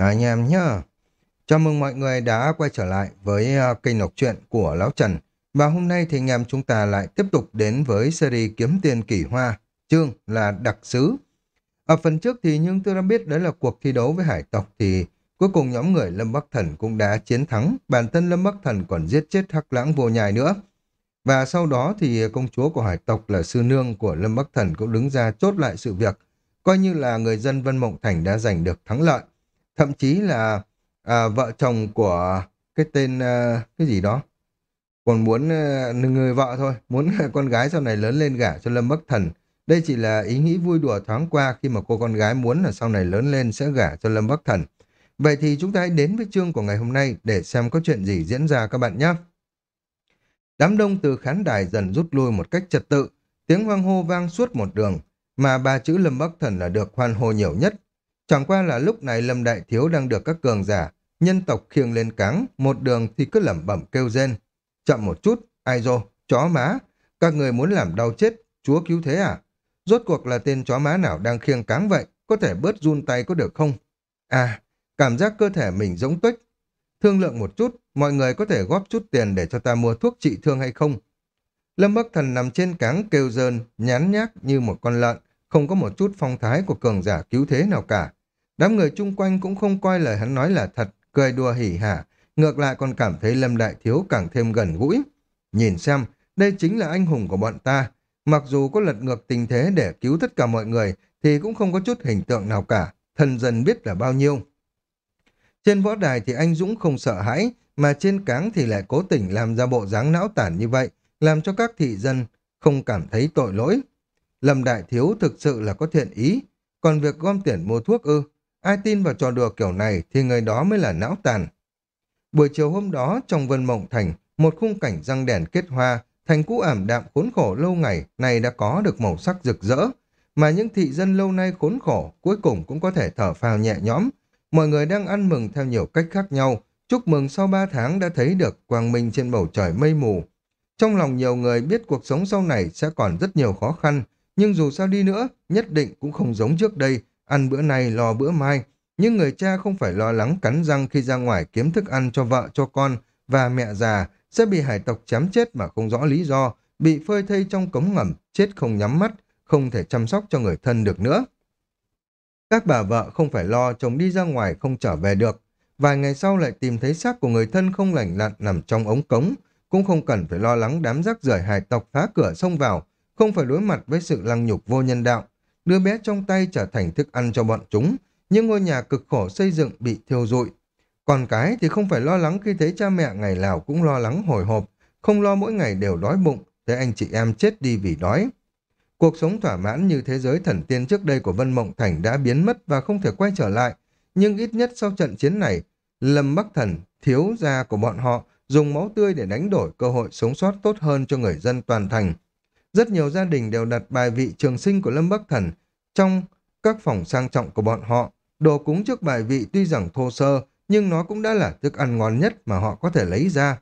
À, anh em nhá. Chào mừng mọi người đã quay trở lại với à, kênh đọc truyện của Lão Trần. Và hôm nay thì anh em chúng ta lại tiếp tục đến với series Kiếm Tiền kỳ Hoa, chương là Đặc Sứ. Ở phần trước thì nhưng tôi đã biết đấy là cuộc thi đấu với hải tộc thì cuối cùng nhóm người Lâm Bắc Thần cũng đã chiến thắng. Bản thân Lâm Bắc Thần còn giết chết Hắc Lãng vô nhai nữa. Và sau đó thì công chúa của hải tộc là sư nương của Lâm Bắc Thần cũng đứng ra chốt lại sự việc. Coi như là người dân Vân Mộng Thành đã giành được thắng lợi. Thậm chí là à, vợ chồng của cái tên à, cái gì đó. Còn muốn à, người vợ thôi muốn con gái sau này lớn lên gả cho Lâm Bắc Thần. Đây chỉ là ý nghĩ vui đùa thoáng qua khi mà cô con gái muốn là sau này lớn lên sẽ gả cho Lâm Bắc Thần. Vậy thì chúng ta hãy đến với chương của ngày hôm nay để xem có chuyện gì diễn ra các bạn nhé. Đám đông từ khán đài dần rút lui một cách trật tự. Tiếng hoang hô vang suốt một đường mà ba chữ Lâm Bắc Thần là được hoan hô nhiều nhất. Chẳng qua là lúc này Lâm Đại Thiếu đang được các cường giả, nhân tộc khiêng lên cáng, một đường thì cứ lẩm bẩm kêu rên. Chậm một chút, ai dô, chó má, các người muốn làm đau chết, chúa cứu thế à? Rốt cuộc là tên chó má nào đang khiêng cáng vậy, có thể bớt run tay có được không? À, cảm giác cơ thể mình giống tuếch. Thương lượng một chút, mọi người có thể góp chút tiền để cho ta mua thuốc trị thương hay không? Lâm Bắc Thần nằm trên cáng kêu rơn, nhán nhác như một con lợn, không có một chút phong thái của cường giả cứu thế nào cả. Đám người chung quanh cũng không coi lời hắn nói là thật, cười đùa hỉ hả, ngược lại còn cảm thấy Lâm Đại Thiếu càng thêm gần gũi. Nhìn xem, đây chính là anh hùng của bọn ta. Mặc dù có lật ngược tình thế để cứu tất cả mọi người, thì cũng không có chút hình tượng nào cả, thần dân biết là bao nhiêu. Trên võ đài thì anh Dũng không sợ hãi, mà trên cáng thì lại cố tình làm ra bộ dáng não tản như vậy, làm cho các thị dân không cảm thấy tội lỗi. Lâm Đại Thiếu thực sự là có thiện ý, còn việc gom tiền mua thuốc ư, Ai tin vào trò đùa kiểu này thì người đó mới là não tàn. Buổi chiều hôm đó, trong Vân Mộng Thành, một khung cảnh răng đèn kết hoa, thành cũ ảm đạm khốn khổ lâu ngày này đã có được màu sắc rực rỡ, mà những thị dân lâu nay khốn khổ cuối cùng cũng có thể thở phào nhẹ nhõm. Mọi người đang ăn mừng theo nhiều cách khác nhau, chúc mừng sau ba tháng đã thấy được quang minh trên bầu trời mây mù. Trong lòng nhiều người biết cuộc sống sau này sẽ còn rất nhiều khó khăn, nhưng dù sao đi nữa, nhất định cũng không giống trước đây, ăn bữa nay lo bữa mai, nhưng người cha không phải lo lắng cắn răng khi ra ngoài kiếm thức ăn cho vợ cho con và mẹ già sẽ bị hải tộc chém chết mà không rõ lý do, bị phơi thây trong cống ngầm, chết không nhắm mắt, không thể chăm sóc cho người thân được nữa. Các bà vợ không phải lo chồng đi ra ngoài không trở về được, vài ngày sau lại tìm thấy xác của người thân không lành lặn nằm trong ống cống, cũng không cần phải lo lắng đám rác rưởi hải tộc phá cửa xông vào, không phải đối mặt với sự lăng nhục vô nhân đạo, đứa bé trong tay trở thành thức ăn cho bọn chúng, nhưng ngôi nhà cực khổ xây dựng bị thiêu rụi. Còn cái thì không phải lo lắng khi thấy cha mẹ ngày nào cũng lo lắng hồi hộp, không lo mỗi ngày đều đói bụng, thấy anh chị em chết đi vì đói. Cuộc sống thỏa mãn như thế giới thần tiên trước đây của Vân Mộng Thành đã biến mất và không thể quay trở lại, nhưng ít nhất sau trận chiến này, Lâm Bắc Thần, thiếu gia của bọn họ, dùng máu tươi để đánh đổi cơ hội sống sót tốt hơn cho người dân toàn thành. Rất nhiều gia đình đều đặt bài vị trường sinh của Lâm Bắc Thần trong các phòng sang trọng của bọn họ. Đồ cúng trước bài vị tuy rằng thô sơ, nhưng nó cũng đã là thức ăn ngon nhất mà họ có thể lấy ra.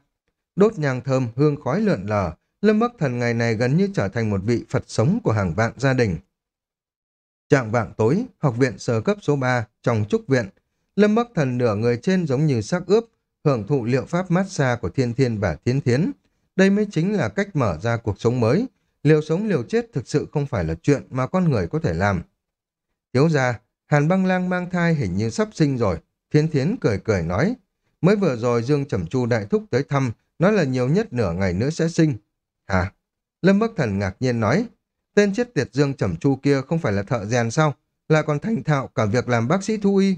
Đốt nhang thơm, hương khói lượn lờ, Lâm Bắc Thần ngày này gần như trở thành một vị Phật sống của hàng vạn gia đình. Trạng vạng tối, học viện sơ cấp số 3, trong trúc viện, Lâm Bắc Thần nửa người trên giống như xác ướp, hưởng thụ liệu pháp massage của thiên thiên và thiên thiến. Đây mới chính là cách mở ra cuộc sống mới, liều sống liều chết thực sự không phải là chuyện mà con người có thể làm. Thiếu ra, Hàn băng lang mang thai hình như sắp sinh rồi. Thiên thiến cười cười nói. Mới vừa rồi Dương Trầm Chu đại thúc tới thăm, nói là nhiều nhất nửa ngày nữa sẽ sinh. Hả? Lâm Bắc Thần ngạc nhiên nói. Tên chết tiệt Dương Trầm Chu kia không phải là thợ rèn sao? Là còn thành thạo cả việc làm bác sĩ thú y.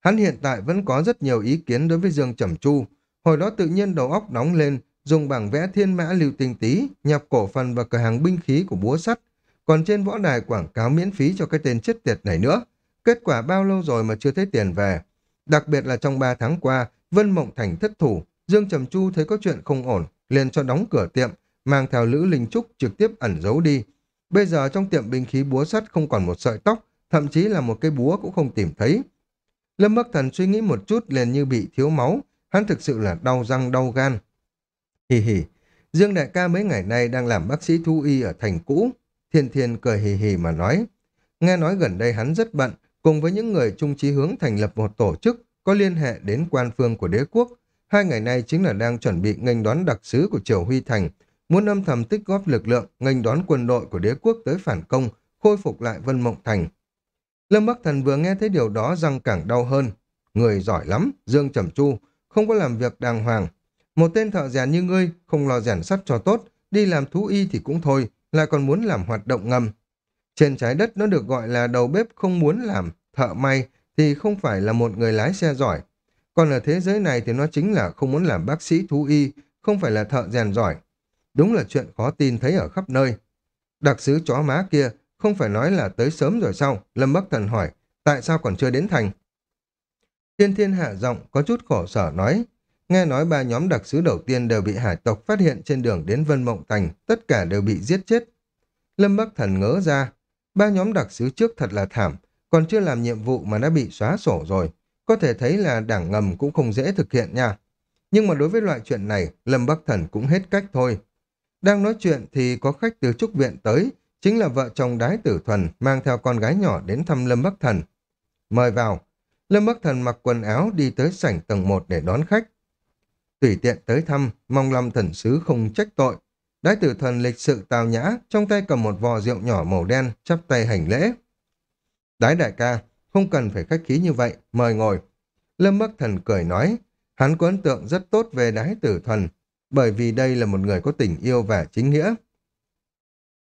Hắn hiện tại vẫn có rất nhiều ý kiến đối với Dương Trầm Chu. Hồi đó tự nhiên đầu óc nóng lên, dùng bảng vẽ thiên mã lưu tinh tí, nhập cổ phần vào cửa hàng binh khí của búa sắt, còn trên võ đài quảng cáo miễn phí cho cái tên chết tiệt này nữa. Kết quả bao lâu rồi mà chưa thấy tiền về. Đặc biệt là trong 3 tháng qua, Vân Mộng Thành thất thủ, Dương Trầm Chu thấy có chuyện không ổn, liền cho đóng cửa tiệm, mang theo Lữ Linh Trúc trực tiếp ẩn giấu đi. Bây giờ trong tiệm binh khí búa sắt không còn một sợi tóc, thậm chí là một cái búa cũng không tìm thấy. Lâm Bắc Thần suy nghĩ một chút liền như bị thiếu máu, hắn thực sự là đau răng đau gan, Hì hì, Dương đại ca mấy ngày nay đang làm bác sĩ thú y ở thành cũ. Thiên Thiên cười hì hì mà nói. Nghe nói gần đây hắn rất bận, cùng với những người chung chí hướng thành lập một tổ chức có liên hệ đến quan phương của đế quốc. Hai ngày nay chính là đang chuẩn bị nghênh đón đặc sứ của Triều Huy Thành, muốn âm thầm tích góp lực lượng nghênh đón quân đội của đế quốc tới phản công, khôi phục lại Vân Mộng Thành. Lâm Bắc Thần vừa nghe thấy điều đó răng càng đau hơn. Người giỏi lắm, Dương Trầm Chu, không có làm việc đàng hoàng. Một tên thợ rèn như ngươi, không lo rèn sắt cho tốt, đi làm thú y thì cũng thôi, lại còn muốn làm hoạt động ngầm. Trên trái đất nó được gọi là đầu bếp không muốn làm, thợ may thì không phải là một người lái xe giỏi. Còn ở thế giới này thì nó chính là không muốn làm bác sĩ thú y, không phải là thợ rèn giỏi. Đúng là chuyện khó tin thấy ở khắp nơi. Đặc sứ chó má kia không phải nói là tới sớm rồi sao? Lâm Bắc Thần hỏi, tại sao còn chưa đến thành? Thiên thiên hạ giọng có chút khổ sở nói, nghe nói ba nhóm đặc sứ đầu tiên đều bị hải tộc phát hiện trên đường đến Vân Mộng Thành, tất cả đều bị giết chết. Lâm Bắc Thần ngỡ ra, ba nhóm đặc sứ trước thật là thảm, còn chưa làm nhiệm vụ mà đã bị xóa sổ rồi. Có thể thấy là đảng ngầm cũng không dễ thực hiện nha. Nhưng mà đối với loại chuyện này, Lâm Bắc Thần cũng hết cách thôi. Đang nói chuyện thì có khách từ trúc viện tới, chính là vợ chồng đái tử thuần mang theo con gái nhỏ đến thăm Lâm Bắc Thần. Mời vào. Lâm Bắc Thần mặc quần áo đi tới sảnh tầng 1 để đón khách. Tùy tiện tới thăm, mong lâm thần sứ không trách tội. Đái tử Thần lịch sự tào nhã, trong tay cầm một vò rượu nhỏ màu đen, chắp tay hành lễ. Đái đại ca, không cần phải khách khí như vậy, mời ngồi. Lâm Bắc Thần cười nói, hắn có ấn tượng rất tốt về đái tử Thần, bởi vì đây là một người có tình yêu và chính nghĩa.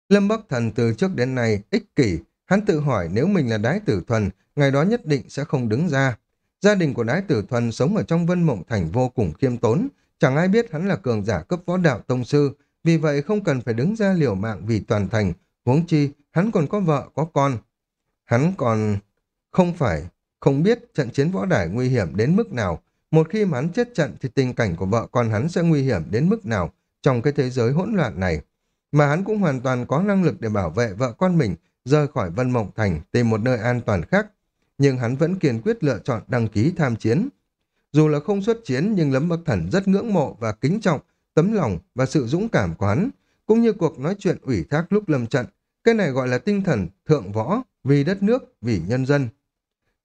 Lâm Bắc Thần từ trước đến nay ích kỷ, hắn tự hỏi nếu mình là đái tử thuần, ngày đó nhất định sẽ không đứng ra. Gia đình của đái tử thuần sống ở trong vân mộng thành vô cùng khiêm tốn, chẳng ai biết hắn là cường giả cấp võ đạo tông sư, vì vậy không cần phải đứng ra liều mạng vì toàn thành, huống chi hắn còn có vợ có con. Hắn còn không phải không biết trận chiến võ đài nguy hiểm đến mức nào, một khi mà hắn chết trận thì tình cảnh của vợ con hắn sẽ nguy hiểm đến mức nào trong cái thế giới hỗn loạn này. Mà hắn cũng hoàn toàn có năng lực để bảo vệ vợ con mình rời khỏi Vân Mộng Thành tìm một nơi an toàn khác. Nhưng hắn vẫn kiên quyết lựa chọn đăng ký tham chiến. Dù là không xuất chiến nhưng Lâm Bắc Thần rất ngưỡng mộ và kính trọng tấm lòng và sự dũng cảm của hắn, cũng như cuộc nói chuyện ủy thác lúc lâm trận. Cái này gọi là tinh thần thượng võ, vì đất nước, vì nhân dân.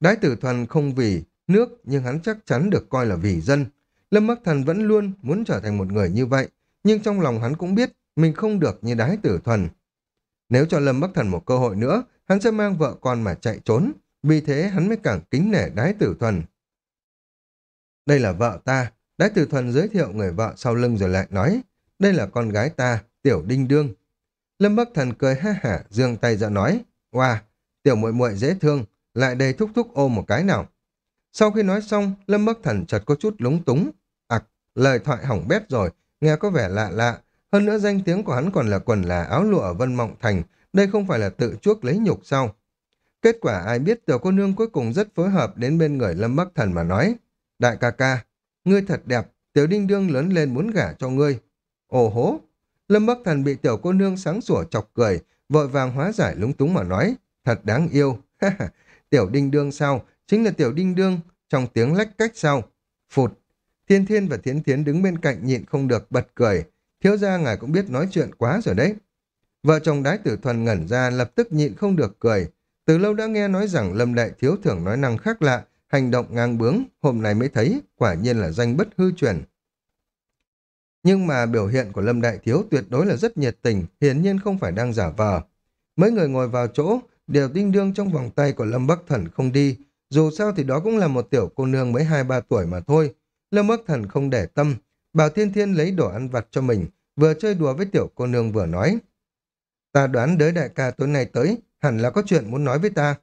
Đái tử thuần không vì nước nhưng hắn chắc chắn được coi là vì dân. Lâm Bắc Thần vẫn luôn muốn trở thành một người như vậy, nhưng trong lòng hắn cũng biết mình không được như đái tử thuần. Nếu cho Lâm Bắc Thần một cơ hội nữa, hắn sẽ mang vợ con mà chạy trốn, vì thế hắn mới càng kính nể đái tử thuần. Đây là vợ ta, đái tử thuần giới thiệu người vợ sau lưng rồi lại nói, đây là con gái ta, tiểu đinh đương. Lâm Bắc Thần cười ha hả, dương tay ra nói, wow, tiểu muội muội dễ thương, lại đây thúc thúc ôm một cái nào. Sau khi nói xong, Lâm Bắc Thần chợt có chút lúng túng. Ặc, lời thoại hỏng bét rồi, nghe có vẻ lạ lạ. Hơn nữa danh tiếng của hắn còn là quần là áo lụa ở Vân Mộng Thành, đây không phải là tự chuốc lấy nhục sao. Kết quả ai biết tiểu cô nương cuối cùng rất phối hợp đến bên người Lâm Bắc Thần mà nói. Đại ca ca, ngươi thật đẹp, tiểu đinh đương lớn lên muốn gả cho ngươi. Ồ hố, Lâm Bắc Thần bị tiểu cô nương sáng sủa chọc cười, vội vàng hóa giải lúng túng mà nói. Thật đáng yêu, tiểu đinh đương sao, chính là tiểu đinh đương, trong tiếng lách cách sau. Phụt, thiên thiên và thiến thiến đứng bên cạnh nhịn không được bật cười, thiếu gia ngài cũng biết nói chuyện quá rồi đấy. Vợ chồng đái tử thuần ngẩn ra lập tức nhịn không được cười, từ lâu đã nghe nói rằng Lâm Đại Thiếu thường nói năng khác lạ, hành động ngang bướng, hôm nay mới thấy, quả nhiên là danh bất hư truyền. Nhưng mà biểu hiện của Lâm Đại Thiếu tuyệt đối là rất nhiệt tình, hiển nhiên không phải đang giả vờ. Mấy người ngồi vào chỗ, đều đinh đương trong vòng tay của Lâm Bắc Thần không đi, dù sao thì đó cũng là một tiểu cô nương mới hai ba tuổi mà thôi. Lâm Bắc Thần không để tâm, bảo Thiên Thiên lấy đồ ăn vặt cho mình, vừa chơi đùa với tiểu cô nương vừa nói. Ta đoán đới đại ca tối nay tới, hẳn là có chuyện muốn nói với ta.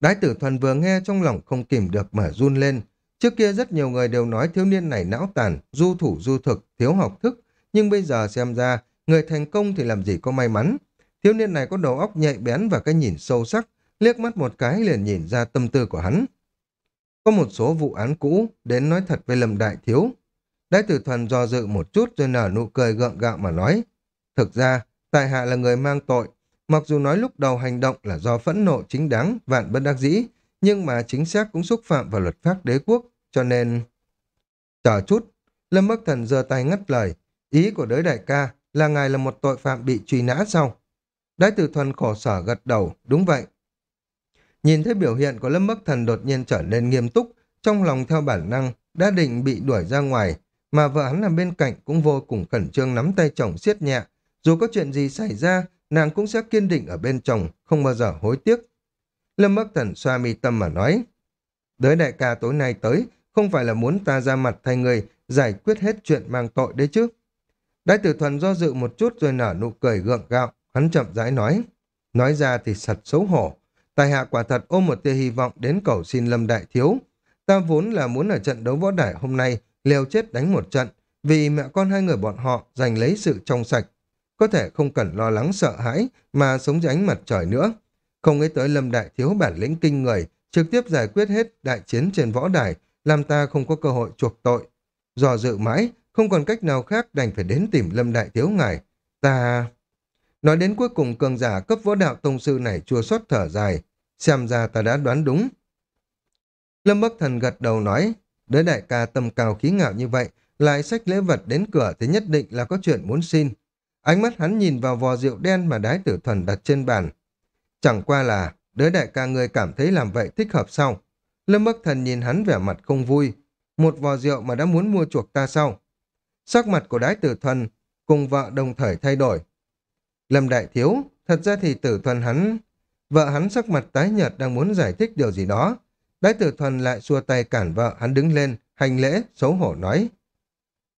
Đái tử thuần vừa nghe trong lòng không kìm được mà run lên. Trước kia rất nhiều người đều nói thiếu niên này não tàn, du thủ du thực, thiếu học thức. Nhưng bây giờ xem ra, người thành công thì làm gì có may mắn. Thiếu niên này có đầu óc nhạy bén và cái nhìn sâu sắc, liếc mắt một cái liền nhìn ra tâm tư của hắn. Có một số vụ án cũ, đến nói thật với Lâm Đại Thiếu. Đái tử thuần do dự một chút rồi nở nụ cười gượng gạo mà nói. Thực ra, tại hạ là người mang tội, Mặc dù nói lúc đầu hành động là do phẫn nộ chính đáng, vạn bất đắc dĩ, nhưng mà chính xác cũng xúc phạm vào luật pháp đế quốc, cho nên... Chờ chút, Lâm Bắc Thần giơ tay ngắt lời, ý của đới đại ca là ngài là một tội phạm bị truy nã sau Đái tử thuần khổ sở gật đầu, đúng vậy. Nhìn thấy biểu hiện của Lâm Bắc Thần đột nhiên trở nên nghiêm túc, trong lòng theo bản năng đã định bị đuổi ra ngoài, mà vợ hắn nằm bên cạnh cũng vô cùng khẩn trương nắm tay chồng siết nhẹ. Dù có chuyện gì xảy ra, nàng cũng sẽ kiên định ở bên chồng, không bao giờ hối tiếc. Lâm Bắc Thần xoa mi tâm mà nói, Đới đại ca tối nay tới, không phải là muốn ta ra mặt thay người giải quyết hết chuyện mang tội đấy chứ. Đại tử thuần do dự một chút rồi nở nụ cười gượng gạo, hắn chậm rãi nói. Nói ra thì thật xấu hổ. Tài hạ quả thật ôm một tia hy vọng đến cầu xin Lâm Đại Thiếu. Ta vốn là muốn ở trận đấu võ đài hôm nay liều chết đánh một trận, vì mẹ con hai người bọn họ giành lấy sự trong sạch. Có thể không cần lo lắng sợ hãi mà sống dưới ánh mặt trời nữa. Không nghĩ tới Lâm Đại Thiếu bản lĩnh kinh người, trực tiếp giải quyết hết đại chiến trên võ đài, làm ta không có cơ hội chuộc tội. dò dự mãi, không còn cách nào khác đành phải đến tìm Lâm Đại Thiếu ngài. Ta... Nói đến cuối cùng cường giả cấp võ đạo tông sư này chua xót thở dài. Xem ra ta đã đoán đúng. Lâm Bắc Thần gật đầu nói, đứa đại ca tâm cao khí ngạo như vậy, lại sách lễ vật đến cửa thì nhất định là có chuyện muốn xin. Ánh mắt hắn nhìn vào vò rượu đen mà đái tử thuần đặt trên bàn. Chẳng qua là, đứa đại ca người cảm thấy làm vậy thích hợp sao? Lâm Bắc Thần nhìn hắn vẻ mặt không vui. Một vò rượu mà đã muốn mua chuộc ta sao? Sắc mặt của đái tử thuần cùng vợ đồng thời thay đổi. Lâm Đại Thiếu, thật ra thì tử thuần hắn... Vợ hắn sắc mặt tái nhợt đang muốn giải thích điều gì đó. Đái tử thuần lại xua tay cản vợ hắn đứng lên, hành lễ, xấu hổ nói.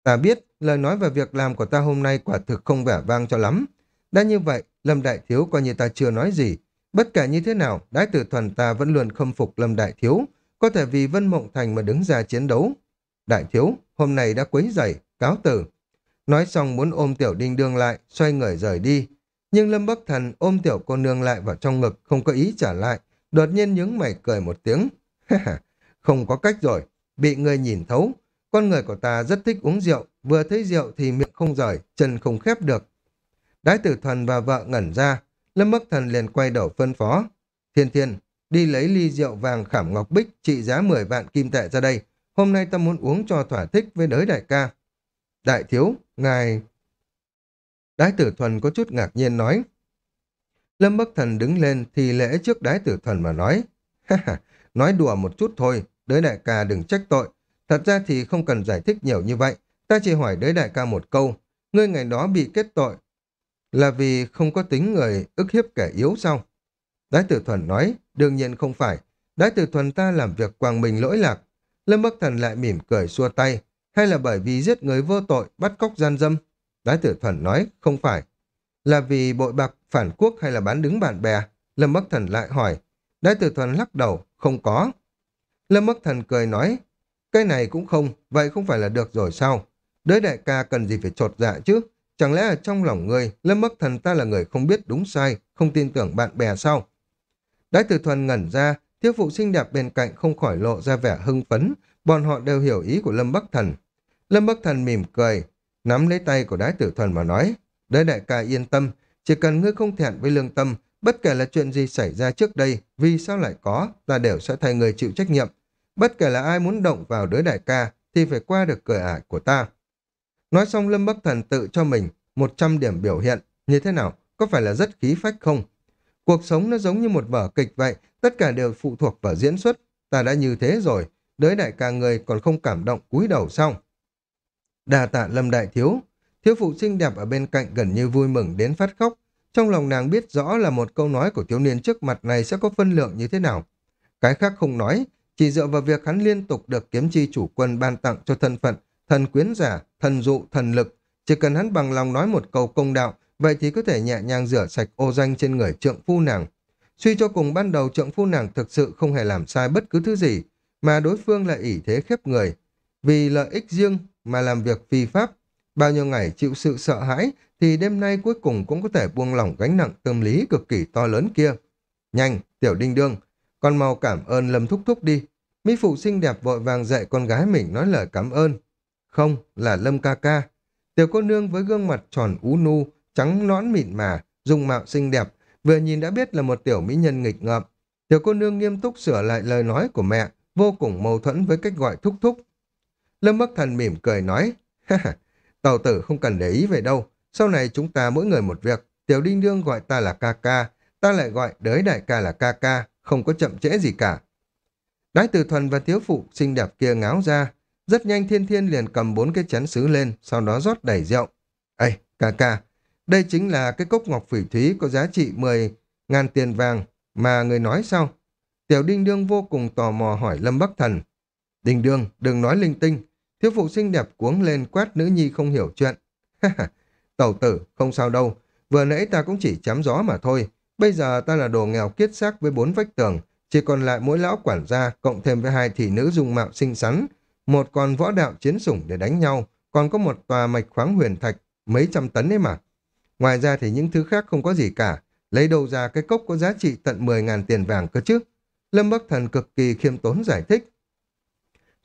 Ta biết, lời nói về việc làm của ta hôm nay quả thực không vẻ vang cho lắm. Đã như vậy, Lâm Đại Thiếu coi như ta chưa nói gì. Bất kể như thế nào, đái tử thuần ta vẫn luôn khâm phục Lâm Đại Thiếu, có thể vì Vân Mộng Thành mà đứng ra chiến đấu. Đại Thiếu, hôm nay đã quấy rầy, cáo tử. Nói xong muốn ôm tiểu đinh đương lại, xoay người rời đi. Nhưng Lâm Bắc Thần ôm tiểu cô nương lại vào trong ngực, không có ý trả lại. Đột nhiên nhướng mày cười một tiếng. không có cách rồi, bị người nhìn thấu. Con người của ta rất thích uống rượu, vừa thấy rượu thì miệng không rời, chân không khép được. Đái tử thần và vợ ngẩn ra, Lâm Bắc Thần liền quay đầu phân phó. Thiên thiên, đi lấy ly rượu vàng khảm ngọc bích trị giá 10 vạn kim tệ ra đây. Hôm nay ta muốn uống cho thỏa thích với đới đại ca. Đại thiếu, ngài... Đái tử thuần có chút ngạc nhiên nói. Lâm Bắc Thần đứng lên thì lễ trước đái tử thuần mà nói. nói đùa một chút thôi, đới đại ca đừng trách tội. Thật ra thì không cần giải thích nhiều như vậy. Ta chỉ hỏi đới đại ca một câu. Ngươi ngày đó bị kết tội là vì không có tính người ức hiếp kẻ yếu sao? Đái tử thuần nói, đương nhiên không phải. Đái tử thuần ta làm việc quang minh lỗi lạc. Lâm Bắc Thần lại mỉm cười xua tay. Hay là bởi vì giết người vô tội, bắt cóc gian dâm? Đái tử thuần nói, không phải. Là vì bội bạc, phản quốc hay là bán đứng bạn bè? Lâm Bắc Thần lại hỏi. Đái tử thuần lắc đầu, không có. Lâm Bắc Thần cười nói, cái này cũng không, vậy không phải là được rồi sao? Đới đại ca cần gì phải trột dạ chứ? Chẳng lẽ ở trong lòng ngươi, Lâm Bắc Thần ta là người không biết đúng sai, không tin tưởng bạn bè sao? Đái tử thuần ngẩn ra, thiếu phụ xinh đẹp bên cạnh không khỏi lộ ra vẻ hưng phấn, bọn họ đều hiểu ý của Lâm Bắc Thần. Lâm Bắc Thần mỉm cười, nắm lấy tay của đái tử thuần mà nói, đới đại ca yên tâm, chỉ cần ngươi không thẹn với lương tâm, bất kể là chuyện gì xảy ra trước đây, vì sao lại có, ta đều sẽ thay người chịu trách nhiệm. Bất kể là ai muốn động vào đứa đại ca, thì phải qua được cửa ải của ta. Nói xong Lâm Bắc Thần tự cho mình 100 điểm biểu hiện, như thế nào, có phải là rất khí phách không? Cuộc sống nó giống như một vở kịch vậy, tất cả đều phụ thuộc vào diễn xuất. Ta đã như thế rồi, đới đại ca người còn không cảm động cúi đầu xong. Đà tạ Lâm Đại Thiếu, thiếu phụ xinh đẹp ở bên cạnh gần như vui mừng đến phát khóc. Trong lòng nàng biết rõ là một câu nói của thiếu niên trước mặt này sẽ có phân lượng như thế nào. Cái khác không nói, chỉ dựa vào việc hắn liên tục được kiếm chi chủ quân ban tặng cho thân phận thần quyến giả, thần dụ, thần lực. Chỉ cần hắn bằng lòng nói một câu công đạo, vậy thì có thể nhẹ nhàng rửa sạch ô danh trên người trượng phu nàng. Suy cho cùng ban đầu trượng phu nàng thực sự không hề làm sai bất cứ thứ gì, mà đối phương lại ỷ thế khép người. Vì lợi ích riêng mà làm việc phi pháp, bao nhiêu ngày chịu sự sợ hãi thì đêm nay cuối cùng cũng có thể buông lỏng gánh nặng tâm lý cực kỳ to lớn kia. Nhanh, tiểu đinh đương, con mau cảm ơn Lâm Thúc Thúc đi. Mỹ phụ xinh đẹp vội vàng dạy con gái mình nói lời cảm ơn. Không, là Lâm ca ca. Tiểu cô nương với gương mặt tròn ú nu, trắng nõn mịn mà, dung mạo xinh đẹp, vừa nhìn đã biết là một tiểu mỹ nhân nghịch ngợm. Tiểu cô nương nghiêm túc sửa lại lời nói của mẹ, vô cùng mâu thuẫn với cách gọi thúc thúc. Lâm Bắc Thần mỉm cười nói, ha ha, tàu tử không cần để ý về đâu, sau này chúng ta mỗi người một việc, tiểu đinh đương gọi ta là ca ca, ta lại gọi đới đại ca là ca ca, không có chậm trễ gì cả. Đái tử thuần và thiếu phụ xinh đẹp kia ngáo ra, rất nhanh thiên thiên liền cầm bốn cái chén sứ lên, sau đó rót đầy rượu. Ê, ca ca, đây chính là cái cốc ngọc phỉ thúy có giá trị 10 ngàn tiền vàng mà người nói sao? Tiểu Đinh Đương vô cùng tò mò hỏi Lâm Bắc Thần. Đinh Đương, đừng nói linh tinh. Thiếu phụ xinh đẹp cuống lên quát nữ nhi không hiểu chuyện. Tẩu tử, không sao đâu. Vừa nãy ta cũng chỉ chém gió mà thôi. Bây giờ ta là đồ nghèo kiết xác với bốn vách tường. Chỉ còn lại mỗi lão quản gia cộng thêm với hai thị nữ dung mạo xinh xắn. Một con võ đạo chiến sủng để đánh nhau. Còn có một tòa mạch khoáng huyền thạch mấy trăm tấn ấy mà. Ngoài ra thì những thứ khác không có gì cả. Lấy đâu ra cái cốc có giá trị tận 10.000 tiền vàng cơ chứ? Lâm Bắc Thần cực kỳ khiêm tốn giải thích.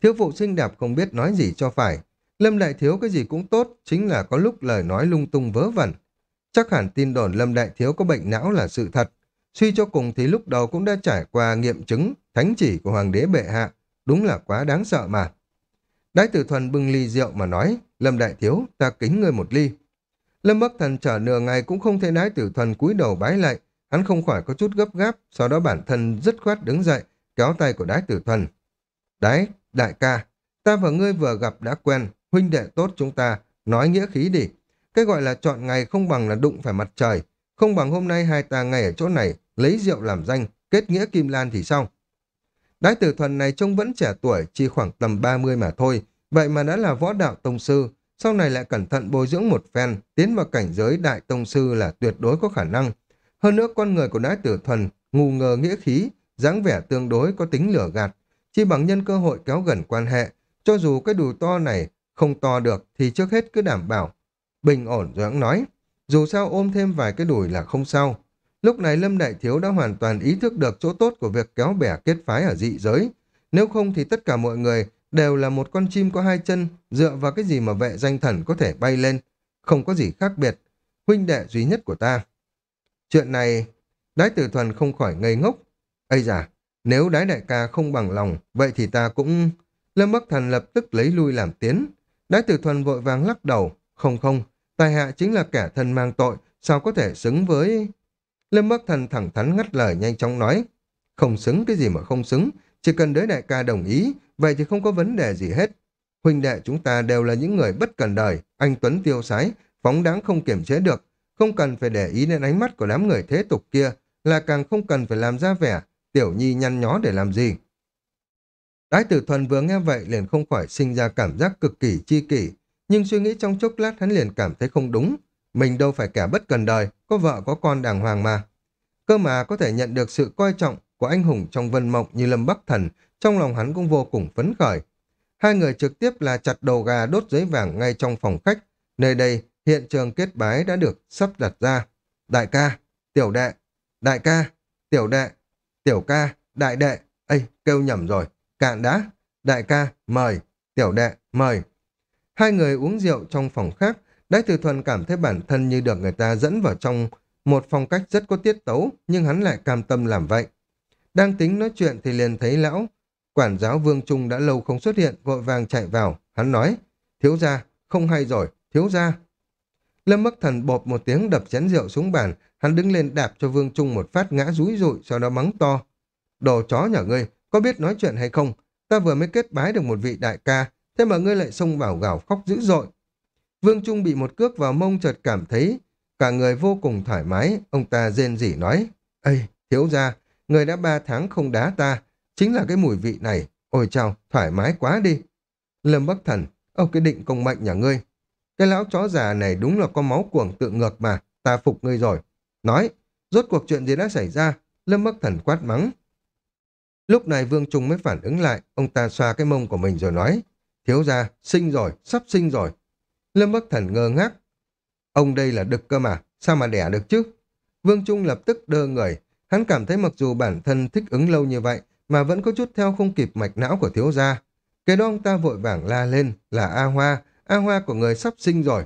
Thiếu phụ xinh đẹp không biết nói gì cho phải. Lâm Đại Thiếu cái gì cũng tốt, chính là có lúc lời nói lung tung vớ vẩn. Chắc hẳn tin đồn Lâm Đại Thiếu có bệnh não là sự thật. Suy cho cùng thì lúc đầu cũng đã trải qua nghiệm chứng thánh chỉ của Hoàng đế bệ hạ. Đúng là quá đáng sợ mà. Đái tử thuần bưng ly rượu mà nói, Lâm Đại Thiếu, ta kính ngươi một ly. Lâm Bắc Thần chờ nửa ngày cũng không thấy đái tử thuần cúi đầu bái lại, hắn không khỏi có chút gấp gáp, sau đó bản thân dứt khoát đứng dậy, kéo tay của đái tử thuần. Đái, đại ca, ta và ngươi vừa gặp đã quen, huynh đệ tốt chúng ta, nói nghĩa khí đi. Cái gọi là chọn ngày không bằng là đụng phải mặt trời, không bằng hôm nay hai ta ngày ở chỗ này, lấy rượu làm danh, kết nghĩa kim lan thì sao? Đái tử thuần này trông vẫn trẻ tuổi, chỉ khoảng tầm 30 mà thôi, vậy mà đã là võ đạo tông sư, sau này lại cẩn thận bồi dưỡng một phen, tiến vào cảnh giới đại tông sư là tuyệt đối có khả năng. Hơn nữa con người của đái tử thuần, ngu ngờ nghĩa khí, dáng vẻ tương đối có tính lửa gạt, chỉ bằng nhân cơ hội kéo gần quan hệ, cho dù cái đùi to này không to được thì trước hết cứ đảm bảo. Bình ổn rồi nói, dù sao ôm thêm vài cái đùi là không sao. Lúc này Lâm Đại Thiếu đã hoàn toàn ý thức được chỗ tốt của việc kéo bè kết phái ở dị giới. Nếu không thì tất cả mọi người đều là một con chim có hai chân, dựa vào cái gì mà vệ danh thần có thể bay lên. Không có gì khác biệt. Huynh đệ duy nhất của ta. Chuyện này, đái tử thuần không khỏi ngây ngốc. Ây da, nếu đái đại ca không bằng lòng, vậy thì ta cũng... Lâm Bắc Thần lập tức lấy lui làm tiến. Đái tử thuần vội vàng lắc đầu. Không không, tài hạ chính là kẻ thân mang tội, sao có thể xứng với... Lâm Bắc Thần thẳng thắn ngắt lời nhanh chóng nói. Không xứng cái gì mà không xứng, chỉ cần đới đại ca đồng ý, vậy thì không có vấn đề gì hết. Huynh đệ chúng ta đều là những người bất cần đời, anh Tuấn tiêu sái, phóng đáng không kiểm chế được, không cần phải để ý đến ánh mắt của đám người thế tục kia, là càng không cần phải làm ra vẻ, tiểu nhi nhăn nhó để làm gì. Đái tử thuần vừa nghe vậy liền không khỏi sinh ra cảm giác cực kỳ chi kỷ, nhưng suy nghĩ trong chốc lát hắn liền cảm thấy không đúng. Mình đâu phải kẻ bất cần đời, có vợ có con đàng hoàng mà. Cơ mà có thể nhận được sự coi trọng của anh hùng trong vân mộng như Lâm Bắc Thần, trong lòng hắn cũng vô cùng phấn khởi. Hai người trực tiếp là chặt đầu gà đốt giấy vàng ngay trong phòng khách. Nơi đây, hiện trường kết bái đã được sắp đặt ra. Đại ca, tiểu đệ, đại ca, tiểu đệ, tiểu ca, đại đệ, ây, kêu nhầm rồi, cạn đã, đại ca, mời, tiểu đệ, mời. Hai người uống rượu trong phòng khác, Đái Từ Thuần cảm thấy bản thân như được người ta dẫn vào trong một phong cách rất có tiết tấu, nhưng hắn lại cam tâm làm vậy. Đang tính nói chuyện thì liền thấy lão, quản giáo Vương Trung đã lâu không xuất hiện, vội vàng chạy vào. Hắn nói, thiếu gia, không hay rồi, thiếu gia. Lâm Bắc Thần bột một tiếng đập chén rượu xuống bàn, hắn đứng lên đạp cho Vương Trung một phát ngã rúi rụi, sau đó mắng to. Đồ chó nhà ngươi, có biết nói chuyện hay không? Ta vừa mới kết bái được một vị đại ca, thế mà ngươi lại xông vào gào khóc dữ dội. Vương Trung bị một cước vào mông chợt cảm thấy cả người vô cùng thoải mái, ông ta rên rỉ nói, Ây, thiếu gia, người đã ba tháng không đá ta, chính là cái mùi vị này, ôi chào, thoải mái quá đi. Lâm Bắc Thần, ông cái định công mệnh nhà ngươi. Cái lão chó già này đúng là có máu cuồng tự ngược mà, ta phục ngươi rồi. Nói, rốt cuộc chuyện gì đã xảy ra, Lâm Bắc Thần quát mắng. Lúc này Vương Trung mới phản ứng lại, ông ta xoa cái mông của mình rồi nói, thiếu gia, sinh rồi, sắp sinh rồi. Lâm Bắc Thần ngơ ngác. Ông đây là đực cơ mà, sao mà đẻ được chứ? Vương Trung lập tức đơ người, hắn cảm thấy mặc dù bản thân thích ứng lâu như vậy, mà vẫn có chút theo không kịp mạch não của thiếu gia. Cái đó ông ta vội vàng la lên là A Hoa, A Hoa của người sắp sinh rồi.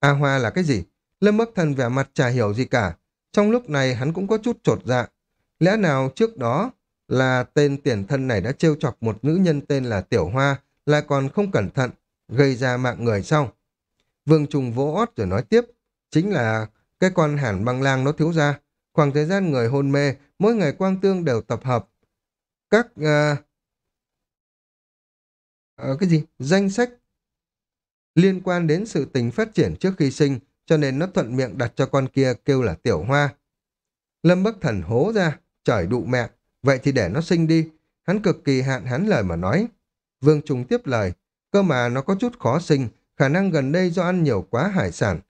A Hoa là cái gì? Lâm Bắc Thần vẻ mặt chả hiểu gì cả. Trong lúc này hắn cũng có chút trột dạ. Lẽ nào trước đó là tên tiền thân này đã trêu chọc một nữ nhân tên là Tiểu Hoa, lại còn không cẩn thận, gây ra mạng người sau. Vương Trung vỗ ót rồi nói tiếp, chính là cái con hàn băng lang nó thiếu ra, Khoảng thời gian người hôn mê, mỗi ngày Quang Tương đều tập hợp các... Uh, uh, cái gì? Danh sách liên quan đến sự tình phát triển trước khi sinh, cho nên nó thuận miệng đặt cho con kia kêu là tiểu hoa. Lâm Bắc Thần hố ra, trời đụ mẹ, vậy thì để nó sinh đi. Hắn cực kỳ hạn hắn lời mà nói. Vương Trung tiếp lời, cơ mà nó có chút khó sinh, khả năng gần đây do ăn nhiều quá hải sản,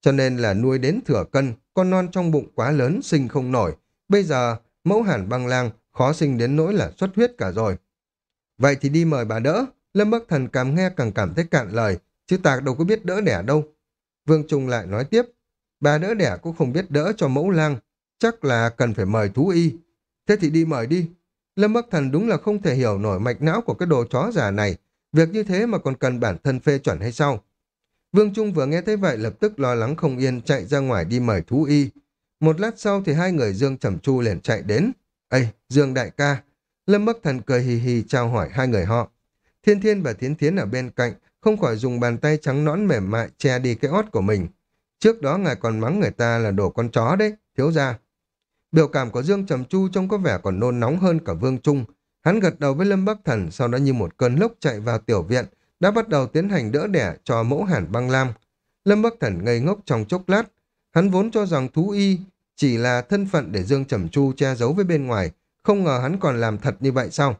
cho nên là nuôi đến thừa cân, con non trong bụng quá lớn sinh không nổi. Bây giờ, mẫu hàn băng lang khó sinh đến nỗi là xuất huyết cả rồi. Vậy thì đi mời bà đỡ. Lâm Bắc Thần càng nghe càng cảm thấy cạn lời, chứ ta đâu có biết đỡ đẻ đâu. Vương Trung lại nói tiếp, bà đỡ đẻ cũng không biết đỡ cho mẫu lang, chắc là cần phải mời thú y. Thế thì đi mời đi. Lâm Bắc Thần đúng là không thể hiểu nổi mạch não của cái đồ chó già này, việc như thế mà còn cần bản thân phê chuẩn hay sao? Vương Trung vừa nghe thấy vậy lập tức lo lắng không yên chạy ra ngoài đi mời thú y. Một lát sau thì hai người Dương Trầm Chu liền chạy đến. Ây, Dương đại ca. Lâm Bắc Thần cười hì hì chào hỏi hai người họ. Thiên Thiên và Thiến Thiến ở bên cạnh không khỏi dùng bàn tay trắng nõn mềm mại che đi cái ót của mình. Trước đó ngài còn mắng người ta là đồ con chó đấy, thiếu ra. Biểu cảm của Dương Trầm Chu trông có vẻ còn nôn nóng hơn cả Vương Trung. Hắn gật đầu với Lâm Bắc Thần, sau đó như một cơn lốc chạy vào tiểu viện, đã bắt đầu tiến hành đỡ đẻ cho mẫu hàn băng lam. Lâm Bắc Thần ngây ngốc trong chốc lát, hắn vốn cho rằng thú y chỉ là thân phận để Dương Trầm Chu che giấu với bên ngoài, không ngờ hắn còn làm thật như vậy sao?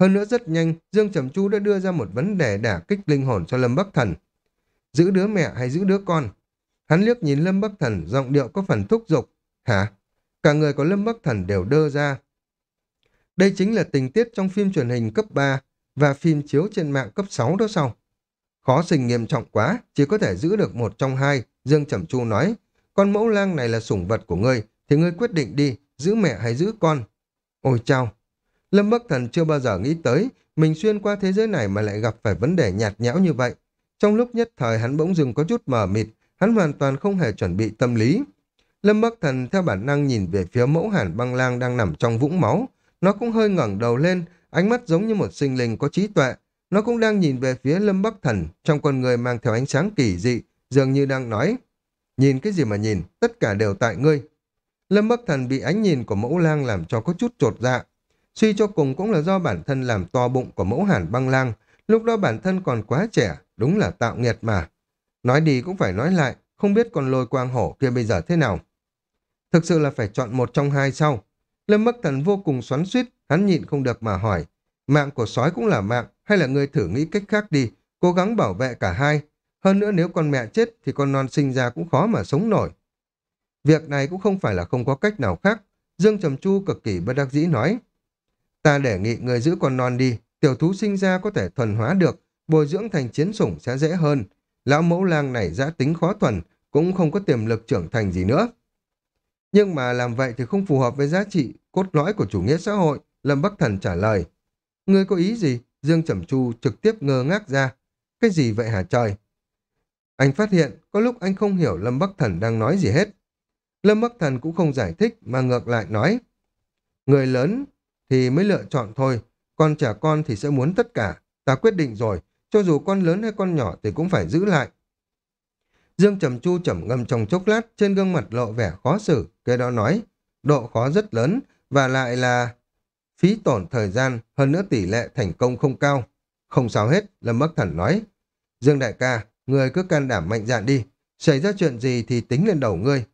Hơn nữa rất nhanh, Dương Trầm Chu đã đưa ra một vấn đề đả kích linh hồn cho Lâm Bắc Thần. Giữ đứa mẹ hay giữ đứa con? Hắn liếc nhìn Lâm Bắc Thần, giọng điệu có phần thúc giục. Hả? Cả người của Lâm Bắc Thần đều đơ ra. Đây chính là tình tiết trong phim truyền hình cấp 3 và phim chiếu trên mạng cấp 6 đó sao? Khó sinh nghiêm trọng quá, chỉ có thể giữ được một trong hai, Dương Trầm Chu nói. Con mẫu lang này là sủng vật của ngươi, thì ngươi quyết định đi, giữ mẹ hay giữ con. Ôi chao! Lâm Bắc Thần chưa bao giờ nghĩ tới, mình xuyên qua thế giới này mà lại gặp phải vấn đề nhạt nhẽo như vậy. Trong lúc nhất thời hắn bỗng dừng có chút mờ mịt, hắn hoàn toàn không hề chuẩn bị tâm lý. Lâm Bắc Thần theo bản năng nhìn về phía mẫu hàn băng lang đang nằm trong vũng máu. Nó cũng hơi ngẩng đầu lên, ánh mắt giống như một sinh linh có trí tuệ. Nó cũng đang nhìn về phía Lâm Bắc Thần, trong con người mang theo ánh sáng kỳ dị, dường như đang nói. Nhìn cái gì mà nhìn, tất cả đều tại ngươi. Lâm Bắc Thần bị ánh nhìn của mẫu lang làm cho có chút trột dạ. Suy cho cùng cũng là do bản thân làm to bụng của mẫu hàn băng lang. Lúc đó bản thân còn quá trẻ, đúng là tạo nghiệt mà. Nói đi cũng phải nói lại, không biết con lôi quang hổ kia bây giờ thế nào. Thực sự là phải chọn một trong hai sau. Lâm Bắc Thần vô cùng xoắn suýt, hắn nhịn không được mà hỏi. Mạng của sói cũng là mạng, hay là ngươi thử nghĩ cách khác đi, cố gắng bảo vệ cả hai. Hơn nữa nếu con mẹ chết thì con non sinh ra cũng khó mà sống nổi. Việc này cũng không phải là không có cách nào khác. Dương Trầm Chu cực kỳ bất đắc dĩ nói. Ta đề nghị người giữ con non đi, tiểu thú sinh ra có thể thuần hóa được, bồi dưỡng thành chiến sủng sẽ dễ hơn. Lão mẫu lang này giã tính khó thuần, cũng không có tiềm lực trưởng thành gì nữa. Nhưng mà làm vậy thì không phù hợp với giá trị cốt lõi của chủ nghĩa xã hội, Lâm Bắc Thần trả lời. Ngươi có ý gì? Dương Trầm Chu trực tiếp ngơ ngác ra. Cái gì vậy hả trời? Anh phát hiện có lúc anh không hiểu Lâm Bắc Thần đang nói gì hết. Lâm Bắc Thần cũng không giải thích mà ngược lại nói. Người lớn thì mới lựa chọn thôi, còn trẻ con thì sẽ muốn tất cả. Ta quyết định rồi, cho dù con lớn hay con nhỏ thì cũng phải giữ lại. Dương Trầm Chu trầm ngâm trong chốc lát, trên gương mặt lộ vẻ khó xử, kế đó nói, độ khó rất lớn, và lại là phí tổn thời gian, hơn nữa tỷ lệ thành công không cao. Không sao hết, Lâm Bắc Thần nói. Dương Đại ca, người cứ can đảm mạnh dạn đi, xảy ra chuyện gì thì tính lên đầu ngươi.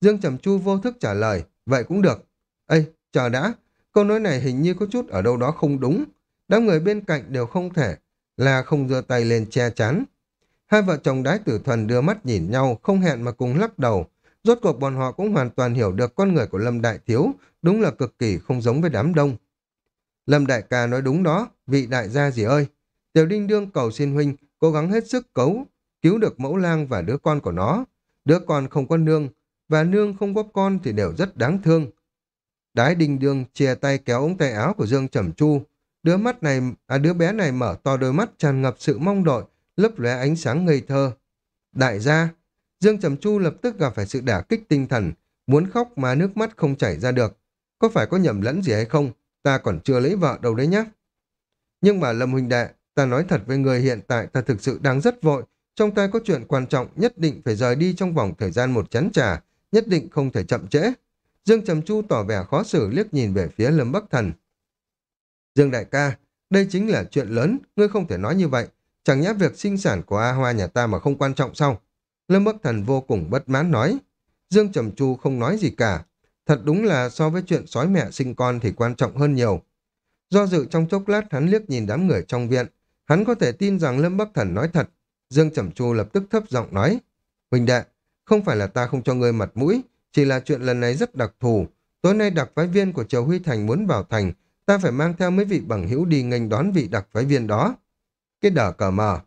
Dương Trầm Chu vô thức trả lời, vậy cũng được. Ê, chờ đã, câu nói này hình như có chút ở đâu đó không đúng. Đám người bên cạnh đều không thể là không giơ tay lên che chắn. Hai vợ chồng đái tử thuần đưa mắt nhìn nhau, không hẹn mà cùng lắc đầu. Rốt cuộc bọn họ cũng hoàn toàn hiểu được con người của Lâm Đại Thiếu, đúng là cực kỳ không giống với đám đông. Lâm Đại ca nói đúng đó, vị đại gia gì ơi. Tiểu Đinh Đương cầu xin huynh, cố gắng hết sức cấu, cứu được mẫu lang và đứa con của nó. Đứa con không có nương, và nương không có con thì đều rất đáng thương. Đái Đinh Đương chia tay kéo ống tay áo của Dương Trầm Chu. Đứa mắt này, à đứa bé này mở to đôi mắt tràn ngập sự mong đợi, lấp lóe ánh sáng ngây thơ. Đại gia, Dương Trầm Chu lập tức gặp phải sự đả kích tinh thần, muốn khóc mà nước mắt không chảy ra được. Có phải có nhầm lẫn gì hay không? Ta còn chưa lấy vợ đâu đấy nhá. Nhưng mà Lâm Huỳnh Đệ, ta nói thật với người hiện tại ta thực sự đang rất vội. Trong tay có chuyện quan trọng nhất định phải rời đi trong vòng thời gian một chén trà, nhất định không thể chậm trễ. Dương Trầm Chu tỏ vẻ khó xử liếc nhìn về phía Lâm Bắc Thần. Dương đại ca, đây chính là chuyện lớn, ngươi không thể nói như vậy. Chẳng nhẽ việc sinh sản của A Hoa nhà ta mà không quan trọng sao? Lâm Bắc Thần vô cùng bất mãn nói. Dương Trầm Chu không nói gì cả. Thật đúng là so với chuyện sói mẹ sinh con thì quan trọng hơn nhiều. Do dự trong chốc lát hắn liếc nhìn đám người trong viện. Hắn có thể tin rằng Lâm Bắc Thần nói thật. Dương Trầm Chu lập tức thấp giọng nói. Huỳnh đệ, không phải là ta không cho ngươi mặt mũi, chỉ là chuyện lần này rất đặc thù. Tối nay đặc phái viên của Triều Huy Thành muốn vào thành, ta phải mang theo mấy vị bằng hữu đi nghênh đón vị đặc phái viên đó. Cái đờ cờ mờ.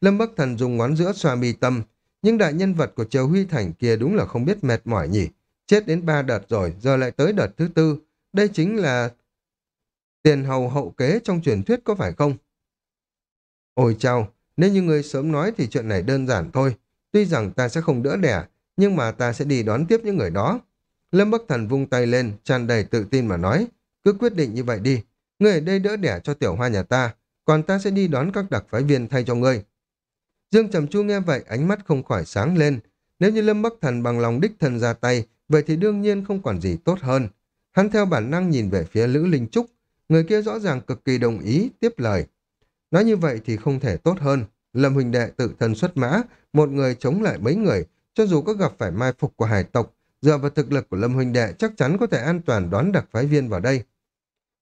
Lâm Bắc Thần dùng ngón giữa xoa mi tâm, nhưng đại nhân vật của Triều Huy Thành kia đúng là không biết mệt mỏi nhỉ. Chết đến ba đợt rồi, giờ lại tới đợt thứ tư. Đây chính là tiền hầu hậu kế trong truyền thuyết có phải không? Ôi chào, nếu như người sớm nói thì chuyện này đơn giản thôi. Tuy rằng ta sẽ không đỡ đẻ, nhưng mà ta sẽ đi đón tiếp những người đó. Lâm Bắc Thần vung tay lên, tràn đầy tự tin mà nói, cứ quyết định như vậy đi. Người ở đây đỡ đẻ cho tiểu hoa nhà ta, còn ta sẽ đi đón các đặc phái viên thay cho ngươi. Dương Trầm Chu nghe vậy, ánh mắt không khỏi sáng lên. Nếu như Lâm Bắc Thần bằng lòng đích thần ra tay, vậy thì đương nhiên không còn gì tốt hơn. Hắn theo bản năng nhìn về phía Lữ Linh Trúc, người kia rõ ràng cực kỳ đồng ý, tiếp lời. Nói như vậy thì không thể tốt hơn. Lâm Huỳnh Đệ tự thân xuất mã, một người chống lại mấy người, cho dù có gặp phải mai phục của hải tộc, dựa vào thực lực của Lâm Huỳnh Đệ chắc chắn có thể an toàn đón đặc phái viên vào đây.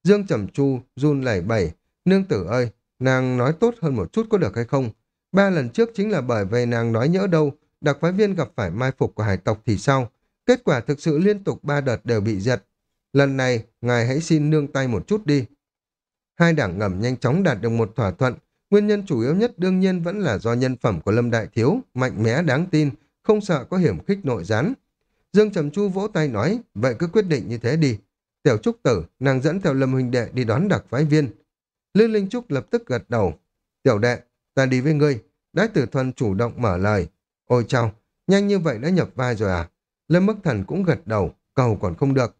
Dương Trầm Chu, run lẩy bẩy, nương tử ơi, nàng nói tốt hơn một chút có được hay không? Ba lần trước chính là bởi vì nàng nói nhỡ đâu, đặc phái viên gặp phải mai phục của hải tộc thì sao? Kết quả thực sự liên tục ba đợt đều bị giật. Lần này, ngài hãy xin nương tay một chút đi. Hai đảng ngầm nhanh chóng đạt được một thỏa thuận. Nguyên nhân chủ yếu nhất đương nhiên vẫn là do nhân phẩm của Lâm Đại Thiếu, mạnh mẽ đáng tin, không sợ có hiểm khích nội gián. Dương Trầm Chu vỗ tay nói, vậy cứ quyết định như thế đi. Tiểu Trúc Tử, nàng dẫn theo Lâm Huynh Đệ đi đón đặc phái viên. Lư Linh Trúc lập tức gật đầu. Tiểu đệ, ta đi với ngươi. Đái tử thuần chủ động mở lời. Ôi chào, nhanh như vậy đã nhập vai rồi à? Lâm Bắc Thần cũng gật đầu, cầu còn không được.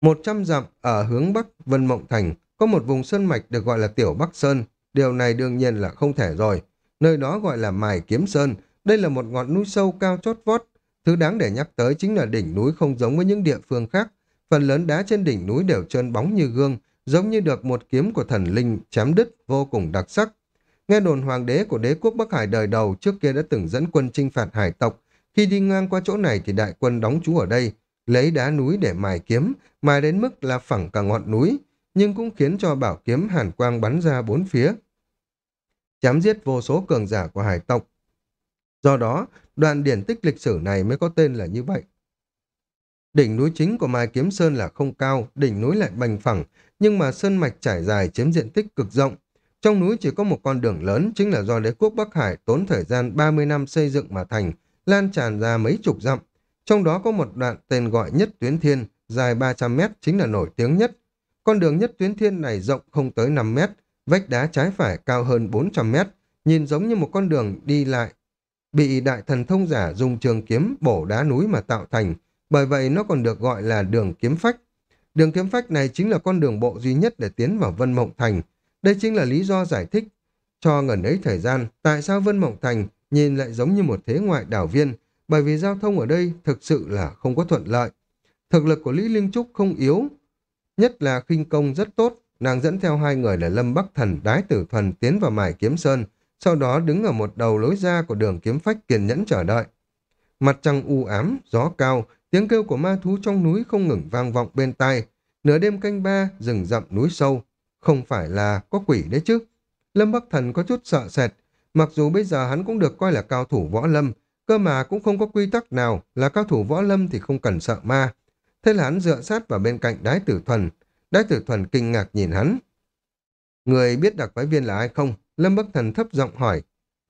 Một trăm dặm ở hướng Bắc Vân Mộng Thành có một vùng sơn mạch được gọi là Tiểu Bắc Sơn. Điều này đương nhiên là không thể rồi. Nơi đó gọi là Mài Kiếm Sơn. Đây là một ngọn núi sâu cao chót vót. Thứ đáng để nhắc tới chính là đỉnh núi không giống với những địa phương khác. Phần lớn đá trên đỉnh núi đều trơn bóng như gương, giống như được một kiếm của thần linh chém đứt vô cùng đặc sắc. Nghe đồn hoàng đế của đế quốc Bắc Hải đời đầu trước kia đã từng dẫn quân chinh phạt hải tộc. Khi đi ngang qua chỗ này thì đại quân đóng trú ở đây, lấy đá núi để mài kiếm, mài đến mức là phẳng cả ngọn núi, nhưng cũng khiến cho bảo kiếm hàn quang bắn ra bốn phía. Chém giết vô số cường giả của hải tộc. Do đó, đoạn điển tích lịch sử này mới có tên là như vậy. Đỉnh núi chính của Mai Kiếm Sơn là không cao, đỉnh núi lại bành phẳng, nhưng mà sơn mạch trải dài chiếm diện tích cực rộng. Trong núi chỉ có một con đường lớn, chính là do đế quốc Bắc Hải tốn thời gian 30 năm xây dựng mà thành, lan tràn ra mấy chục dặm. Trong đó có một đoạn tên gọi Nhất Tuyến Thiên, dài 300 mét, chính là nổi tiếng nhất. Con đường Nhất Tuyến Thiên này rộng không tới 5 mét, vách đá trái phải cao hơn 400 mét, nhìn giống như một con đường đi lại. Bị đại thần thông giả dùng trường kiếm bổ đá núi mà tạo thành, bởi vậy nó còn được gọi là đường kiếm phách. Đường kiếm phách này chính là con đường bộ duy nhất để tiến vào Vân Mộng Thành. Đây chính là lý do giải thích cho ngần ấy thời gian tại sao Vân Mộng Thành nhìn lại giống như một thế ngoại đảo viên, bởi vì giao thông ở đây thực sự là không có thuận lợi. Thực lực của Lý Linh Trúc không yếu, nhất là khinh công rất tốt, nàng dẫn theo hai người là Lâm Bắc Thần, Đái Tử Thuần tiến vào Mải Kiếm Sơn, sau đó đứng ở một đầu lối ra của đường kiếm phách kiên nhẫn chờ đợi. Mặt trăng u ám, gió cao, tiếng kêu của ma thú trong núi không ngừng vang vọng bên tai. Nửa đêm canh ba, rừng rậm núi sâu. Không phải là có quỷ đấy chứ. Lâm Bắc Thần có chút sợ sệt. Mặc dù bây giờ hắn cũng được coi là cao thủ võ lâm, cơ mà cũng không có quy tắc nào là cao thủ võ lâm thì không cần sợ ma. Thế là hắn dựa sát vào bên cạnh đái tử thuần. Đái tử thuần kinh ngạc nhìn hắn. Người biết đặc phái viên là ai không? Lâm Bắc Thần thấp giọng hỏi.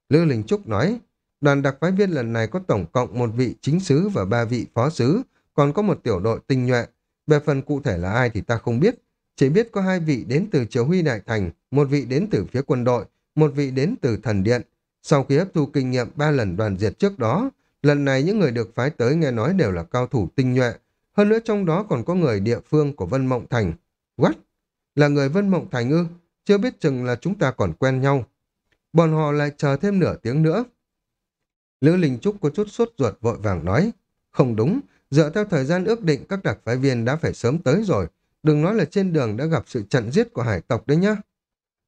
Lư Linh Trúc nói, đoàn đặc phái viên lần này có tổng cộng một vị chính sứ và ba vị phó sứ, còn có một tiểu đội tinh nhuệ. Về phần cụ thể là ai thì ta không biết, chỉ biết có hai vị đến từ Triều Huy Đại Thành, một vị đến từ phía quân đội, một vị đến từ thần điện. Sau khi hấp thu kinh nghiệm ba lần đoàn diệt trước đó, lần này những người được phái tới nghe nói đều là cao thủ tinh nhuệ. Hơn nữa trong đó còn có người địa phương của Vân Mộng Thành. What? Là người Vân Mộng Thành ư? chưa biết chừng là chúng ta còn quen nhau. Bọn họ lại chờ thêm nửa tiếng nữa. Lữ Linh Trúc có chút sốt ruột vội vàng nói, không đúng, Dựa theo thời gian ước định các đặc phái viên đã phải sớm tới rồi. Đừng nói là trên đường đã gặp sự chặn giết của hải tộc đấy nhá.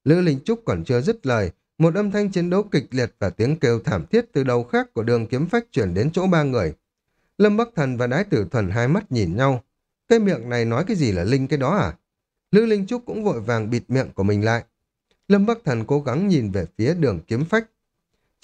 Lữ Linh Trúc còn chưa dứt lời, một âm thanh chiến đấu kịch liệt và tiếng kêu thảm thiết từ đầu khác của đường kiếm phách chuyển đến chỗ ba người. Lâm Bắc Thần và Đái Tử Thuần hai mắt nhìn nhau. Cái miệng này nói cái gì là Linh cái đó à? Lữ Linh Trúc cũng vội vàng bịt miệng của mình lại. Lâm Bắc Thần cố gắng nhìn về phía đường kiếm phách.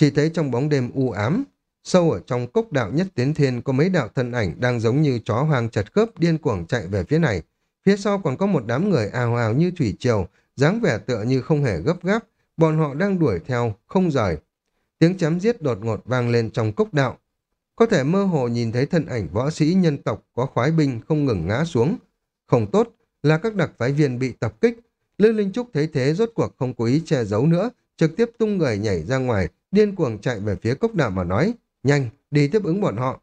Chỉ thấy trong bóng đêm u ám, sâu ở trong cốc đạo nhất tiến thiên có mấy đạo thân ảnh đang giống như chó hoang chật khớp điên cuồng chạy về phía này. Phía sau còn có một đám người ào ào như thủy triều, dáng vẻ tựa như không hề gấp gáp, bọn họ đang đuổi theo, không rời. Tiếng chém giết đột ngột vang lên trong cốc đạo. Có thể mơ hồ nhìn thấy thân ảnh võ sĩ nhân tộc có khoái binh không ngừng ngã xuống. Không tốt, là các đặc phái viên bị tập kích. Lư Linh Trúc thấy thế rốt cuộc không cố ý che giấu nữa, trực tiếp tung người nhảy ra ngoài, điên cuồng chạy về phía cốc đạo mà nói, nhanh, đi tiếp ứng bọn họ.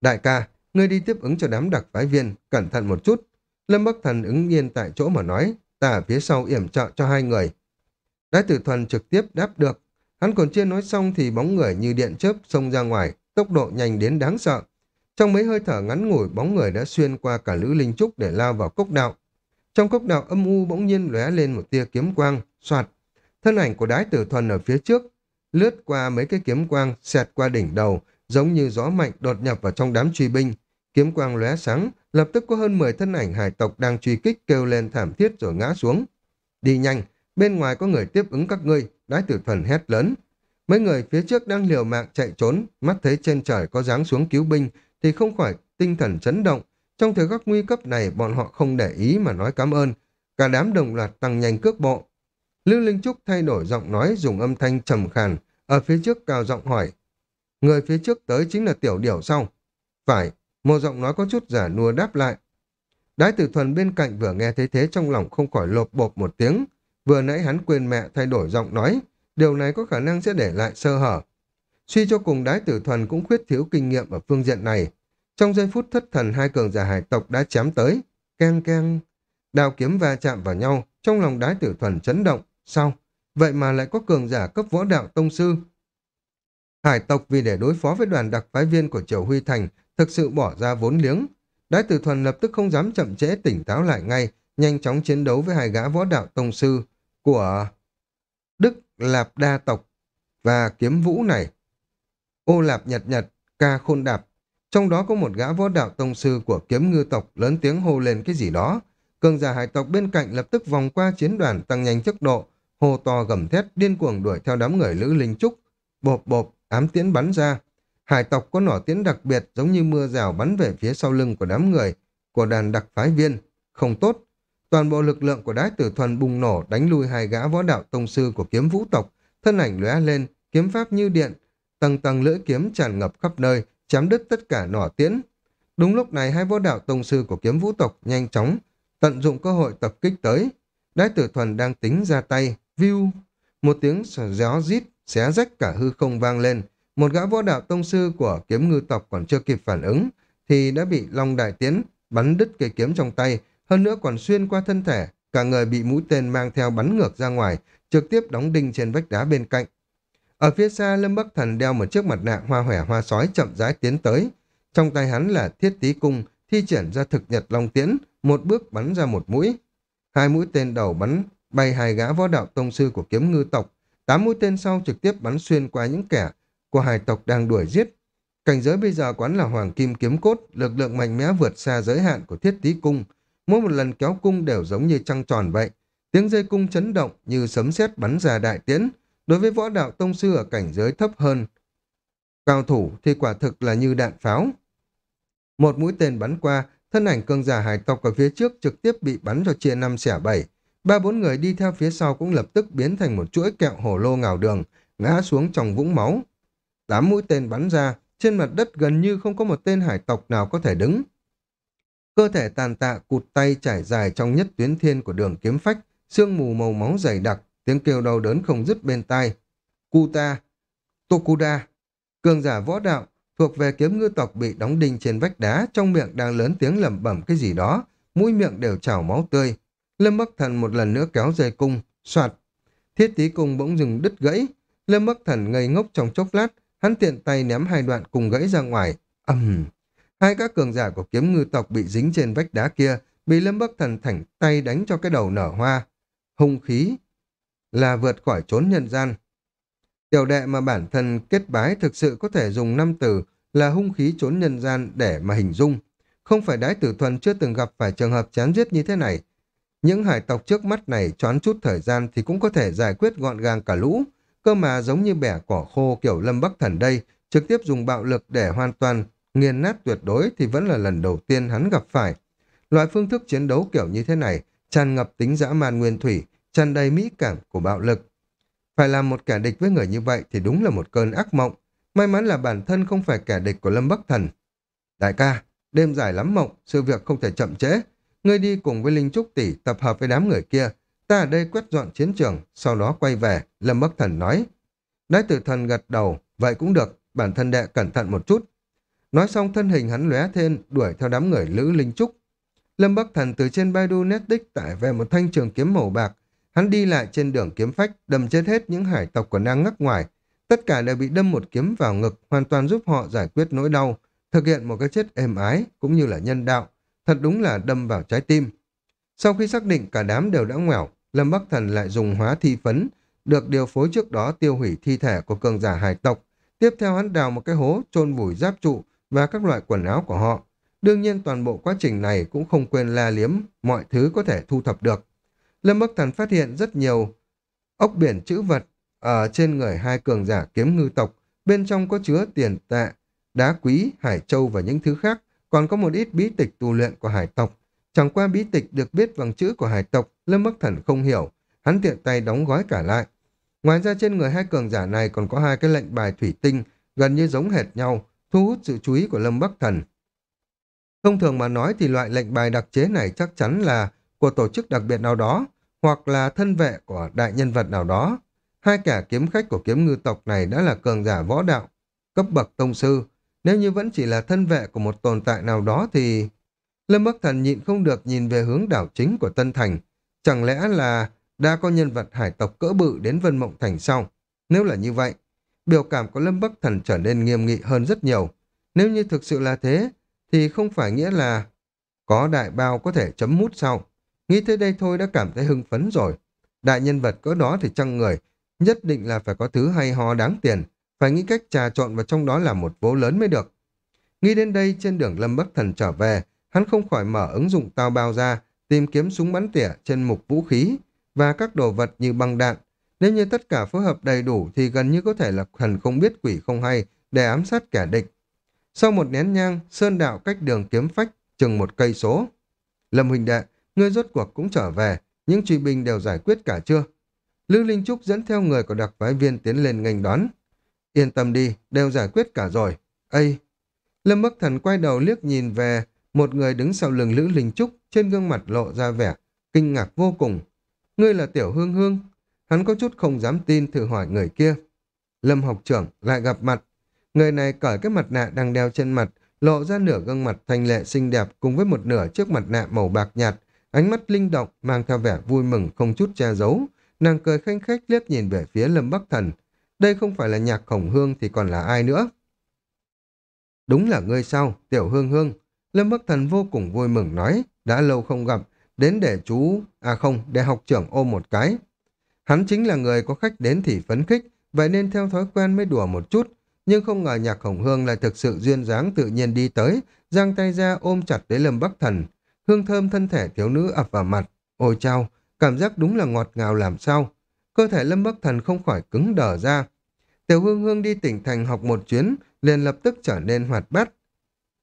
Đại ca, ngươi đi tiếp ứng cho đám đặc phái viên, cẩn thận một chút. Lâm Bắc Thần ứng yên tại chỗ mà nói, ta ở phía sau yểm trợ cho hai người. Đái tử thuần trực tiếp đáp được. Hắn còn chưa nói xong thì bóng người như điện chớp xông ra ngoài, tốc độ nhanh đến đáng sợ. Trong mấy hơi thở ngắn ngủi, bóng người đã xuyên qua cả lữ linh trúc để lao vào cốc đạo. Trong cốc đạo âm u bỗng nhiên lóe lên một tia kiếm quang, soạt. Thân ảnh của đái tử thuần ở phía trước, lướt qua mấy cái kiếm quang, xẹt qua đỉnh đầu, giống như gió mạnh đột nhập vào trong đám truy binh. Kiếm quang lóe sáng, lập tức có hơn 10 thân ảnh hải tộc đang truy kích kêu lên thảm thiết rồi ngã xuống. Đi nhanh, bên ngoài có người tiếp ứng các ngươi, đái tử thuần hét lớn. Mấy người phía trước đang liều mạng chạy trốn, mắt thấy trên trời có dáng xuống cứu binh, thì không khỏi tinh thần chấn động. Trong thời khắc nguy cấp này, bọn họ không để ý mà nói cảm ơn. Cả đám đồng loạt tăng nhanh cước bộ. Lưu Linh Trúc thay đổi giọng nói dùng âm thanh trầm khàn, ở phía trước cao giọng hỏi. Người phía trước tới chính là tiểu điểu sau. Phải, một giọng nói có chút giả nua đáp lại. Đái tử thuần bên cạnh vừa nghe thấy thế trong lòng không khỏi lột bột một tiếng. Vừa nãy hắn quên mẹ thay đổi giọng nói. Điều này có khả năng sẽ để lại sơ hở. Suy cho cùng đái tử thuần cũng khuyết thiếu kinh nghiệm ở phương diện này. Trong giây phút thất thần hai cường giả hải tộc đã chém tới. Keng keng. Đào kiếm va chạm vào nhau. Trong lòng đái tử thuần chấn động. Sao? Vậy mà lại có cường giả cấp võ đạo tông sư. Hải tộc vì để đối phó với đoàn đặc phái viên của Triều Huy Thành thực sự bỏ ra vốn liếng. Đái tử thuần lập tức không dám chậm trễ tỉnh táo lại ngay, nhanh chóng chiến đấu với hai gã võ đạo tông sư của Đức Lạp Đa tộc và kiếm vũ này. Ô Lạp Nhật Nhật, ca khôn đạp. Trong đó có một gã võ đạo tông sư của kiếm ngư tộc lớn tiếng hô lên cái gì đó. Cường giả hải tộc bên cạnh lập tức vòng qua chiến đoàn tăng nhanh tốc độ, hô to gầm thét điên cuồng đuổi theo đám người Lữ Linh Trúc. Bộp bộp, ám tiễn bắn ra. Hải tộc có nỏ tiễn đặc biệt giống như mưa rào bắn về phía sau lưng của đám người, của đàn đặc phái viên. Không tốt. Toàn bộ lực lượng của đái tử thuần bùng nổ đánh lui hai gã võ đạo tông sư của kiếm vũ tộc, thân ảnh lóe lên, kiếm pháp như điện, tầng tầng lưỡi kiếm tràn ngập khắp nơi, chém đứt tất cả nỏ tiễn. Đúng lúc này hai võ đạo tông sư của kiếm vũ tộc nhanh chóng tận dụng cơ hội tập kích tới. Đái tử thuần đang tính ra tay, view, một tiếng gió rít xé rách cả hư không vang lên. Một gã võ đạo tông sư của kiếm ngư tộc còn chưa kịp phản ứng, thì đã bị Long Đại Tiến bắn đứt cây kiếm trong tay, hơn nữa còn xuyên qua thân thể, cả người bị mũi tên mang theo bắn ngược ra ngoài, trực tiếp đóng đinh trên vách đá bên cạnh. Ở phía xa, Lâm Bắc Thần đeo một chiếc mặt nạ hoa hòe hoa sói chậm rãi tiến tới. Trong tay hắn là thiết tí cung, thi triển ra thực nhật long tiễn, một bước bắn ra một mũi. Hai mũi tên đầu bắn bay hai gã võ đạo tông sư của kiếm ngư tộc, tám mũi tên sau trực tiếp bắn xuyên qua những kẻ của hải tộc đang đuổi giết. Cảnh giới bây giờ quán là hoàng kim kiếm cốt, lực lượng mạnh mẽ vượt xa giới hạn của thiết tí cung. Mỗi một lần kéo cung đều giống như trăng tròn vậy. Tiếng dây cung chấn động như sấm sét bắn ra đại tiễn. Đối với võ đạo tông sư ở cảnh giới thấp hơn, cao thủ thì quả thực là như đạn pháo. Một mũi tên bắn qua, thân ảnh cương giả hải tộc ở phía trước trực tiếp bị bắn cho chia năm xẻ bảy. Ba bốn người đi theo phía sau cũng lập tức biến thành một chuỗi kẹo hổ lô ngào đường, ngã xuống trong vũng máu. Tám mũi tên bắn ra, trên mặt đất gần như không có một tên hải tộc nào có thể đứng. Cơ thể tàn tạ cụt tay trải dài trong nhất tuyến thiên của đường kiếm phách, sương mù màu máu dày đặc, tiếng kêu đau đớn không dứt bên tai. Kuta, Tokuda, cường giả võ đạo, thuộc về kiếm ngư tộc bị đóng đinh trên vách đá, trong miệng đang lớn tiếng lẩm bẩm cái gì đó, mũi miệng đều trào máu tươi. Lâm Bắc Thần một lần nữa kéo dây cung, soạt. Thiết tí cung bỗng dừng đứt gãy. Lâm Bắc Thần ngây ngốc trong chốc lát, hắn tiện tay ném hai đoạn cùng gãy ra ngoài. ầm, Hai các cường giả của kiếm ngư tộc bị dính trên vách đá kia, bị Lâm Bắc Thần thảnh tay đánh cho cái đầu nở hoa. Hung khí là vượt khỏi trốn nhân gian. Tiểu đệ mà bản thân kết bái thực sự có thể dùng năm từ là hung khí trốn nhân gian để mà hình dung. Không phải đái tử thuần chưa từng gặp phải trường hợp chán giết như thế này. Những hải tộc trước mắt này choán chút thời gian thì cũng có thể giải quyết gọn gàng cả lũ. Cơ mà giống như bẻ cỏ khô kiểu Lâm Bắc Thần đây, trực tiếp dùng bạo lực để hoàn toàn nghiền nát tuyệt đối thì vẫn là lần đầu tiên hắn gặp phải. Loại phương thức chiến đấu kiểu như thế này, tràn ngập tính dã man nguyên thủy, tràn đầy mỹ cảm của bạo lực. Phải làm một kẻ địch với người như vậy thì đúng là một cơn ác mộng. May mắn là bản thân không phải kẻ địch của Lâm Bắc Thần. Đại ca, đêm dài lắm mộng, sự việc không thể chậm trễ. Ngươi đi cùng với Linh Trúc Tỷ tập hợp với đám người kia. Ta ở đây quét dọn chiến trường, sau đó quay về, Lâm Bắc Thần nói. Đái tử thần gật đầu, vậy cũng được, bản thân đệ cẩn thận một chút. Nói xong thân hình hắn lóe thêm, đuổi theo đám người Lữ Linh Trúc. Lâm Bắc Thần từ trên Baidu Netdick tải về một thanh trường kiếm màu bạc. Hắn đi lại trên đường kiếm phách, đâm chết hết những hải tộc còn đang ngắc ngoài. Tất cả đều bị đâm một kiếm vào ngực, hoàn toàn giúp họ giải quyết nỗi đau, thực hiện một cái chết êm ái, cũng như là nhân đạo. Thật đúng là đâm vào trái tim. Sau khi xác định cả đám đều đã ngoẻo, Lâm Bắc Thần lại dùng hóa thi phấn, được điều phối trước đó tiêu hủy thi thể của cường giả hải tộc. Tiếp theo hắn đào một cái hố, chôn vùi giáp trụ và các loại quần áo của họ. Đương nhiên toàn bộ quá trình này cũng không quên la liếm mọi thứ có thể thu thập được. Lâm Bắc Thần phát hiện rất nhiều ốc biển chữ vật ở trên người hai cường giả kiếm ngư tộc, bên trong có chứa tiền tệ, đá quý, hải châu và những thứ khác, còn có một ít bí tịch tu luyện của hải tộc. Chẳng qua bí tịch được biết bằng chữ của hải tộc, Lâm Bắc Thần không hiểu, hắn tiện tay đóng gói cả lại. Ngoài ra trên người hai cường giả này còn có hai cái lệnh bài thủy tinh, gần như giống hệt nhau, thu hút sự chú ý của Lâm Bắc Thần. Thông thường mà nói thì loại lệnh bài đặc chế này chắc chắn là của tổ chức đặc biệt nào đó, hoặc là thân vệ của đại nhân vật nào đó. Hai kẻ kiếm khách của kiếm ngư tộc này đã là cường giả võ đạo, cấp bậc tông sư. Nếu như vẫn chỉ là thân vệ của một tồn tại nào đó thì... Lâm Bắc Thần nhịn không được nhìn về hướng đảo chính của Tân Thành. Chẳng lẽ là đã có nhân vật hải tộc cỡ bự đến Vân Mộng Thành sau? Nếu là như vậy, biểu cảm của Lâm Bắc Thần trở nên nghiêm nghị hơn rất nhiều. Nếu như thực sự là thế, thì không phải nghĩa là có đại bao có thể chấm mút sau. Nghĩ tới đây thôi đã cảm thấy hưng phấn rồi. Đại nhân vật cỡ đó thì chăng người, nhất định là phải có thứ hay ho đáng tiền, phải nghĩ cách trà trộn vào trong đó là một vố lớn mới được. Nghĩ đến đây trên đường Lâm Bắc Thần trở về, hắn không khỏi mở ứng dụng tao bao ra, tìm kiếm súng bắn tỉa trên mục vũ khí và các đồ vật như băng đạn. Nếu như tất cả phối hợp đầy đủ thì gần như có thể là thần không biết quỷ không hay để ám sát kẻ địch. Sau một nén nhang, Sơn Đạo cách đường kiếm phách chừng một cây số. Lâm Huỳnh Đệ, ngươi rốt cuộc cũng trở về, những truy binh đều giải quyết cả chưa? Lư Linh Trúc dẫn theo người của đặc phái viên tiến lên nghênh đón. Yên tâm đi, đều giải quyết cả rồi. Ây! Lâm Bắc Thần quay đầu liếc nhìn về một người đứng sau lưng Lữ Linh Trúc trên gương mặt lộ ra vẻ, kinh ngạc vô cùng. Ngươi là Tiểu Hương Hương. Hắn có chút không dám tin thử hỏi người kia. Lâm học trưởng lại gặp mặt. Người này cởi cái mặt nạ đang đeo trên mặt, lộ ra nửa gương mặt thanh lệ xinh đẹp cùng với một nửa chiếc mặt nạ màu bạc nhạt, ánh mắt linh động mang theo vẻ vui mừng không chút che giấu. Nàng cười khanh khách liếc nhìn về phía Lâm Bắc Thần. Đây không phải là nhạc khổng hương thì còn là ai nữa. Đúng là ngươi sao, tiểu hương hương. Lâm Bắc Thần vô cùng vui mừng nói, đã lâu không gặp, đến để chú, à không, để học trưởng ôm một cái. Hắn chính là người có khách đến thì phấn khích, vậy nên theo thói quen mới đùa một chút, nhưng không ngờ nhạc khổng hương lại thực sự duyên dáng tự nhiên đi tới, giang tay ra ôm chặt lấy Lâm Bắc Thần. Hương thơm thân thể thiếu nữ ập vào mặt, ôi chao, cảm giác đúng là ngọt ngào làm sao. Cơ thể Lâm Bắc Thần không khỏi cứng đờ ra. Tiểu Hương Hương đi tỉnh thành học một chuyến, liền lập tức trở nên hoạt bát.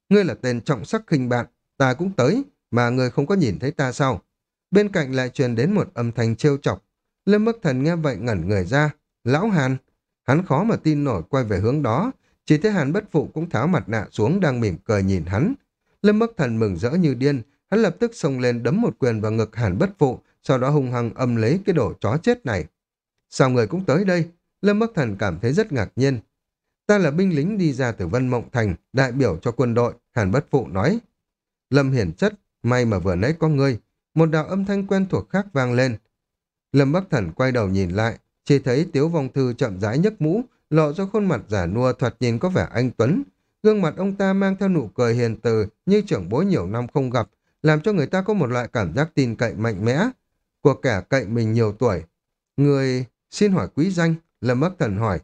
Ngươi là tên trọng sắc khinh bạn, ta cũng tới, mà ngươi không có nhìn thấy ta sao? Bên cạnh lại truyền đến một âm thanh trêu chọc. Lâm Bắc Thần nghe vậy ngẩn người ra. Lão Hàn, Hắn khó mà tin nổi quay về hướng đó, chỉ thấy Hàn bất phụ cũng tháo mặt nạ xuống đang mỉm cười nhìn hắn. Lâm Bắc Thần mừng rỡ như điên, hắn lập tức xông lên đấm một quyền vào ngực Hàn bất phụ, sau đó hung hăng âm lấy cái đồ chó chết này. Sao người cũng tới đây? Lâm Bắc Thần cảm thấy rất ngạc nhiên. Ta là binh lính đi ra từ Vân Mộng Thành, đại biểu cho quân đội, Hàn bất phụ nói. Lâm hiển chất, may mà vừa nãy có ngươi. Một đạo âm thanh quen thuộc khác vang lên. Lâm Bắc Thần quay đầu nhìn lại, chỉ thấy Tiếu Vong Thư chậm rãi nhấc mũ, lộ ra khuôn mặt giả nua thoạt nhìn có vẻ anh Tuấn. Gương mặt ông ta mang theo nụ cười hiền từ như trưởng bối nhiều năm không gặp, làm cho người ta có một loại cảm giác tin cậy mạnh mẽ của kẻ cậy mình nhiều tuổi. Người xin hỏi quý danh, Lâm Bắc Thần hỏi.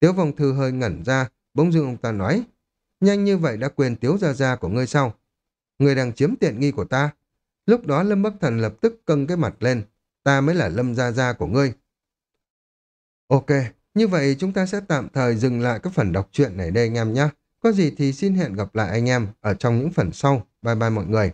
Tiếu Vong Thư hơi ngẩn ra, bỗng dưng ông ta nói, nhanh như vậy đã quên Tiếu Gia Gia của ngươi sao? Người đang chiếm tiện nghi của ta. Lúc đó Lâm Bắc Thần lập tức cân cái mặt lên, ta mới là Lâm Gia Gia của ngươi. Ok, như vậy chúng ta sẽ tạm thời dừng lại các phần đọc truyện này đây anh em nhé. Có gì thì xin hẹn gặp lại anh em ở trong những phần sau. Bye bye mọi người.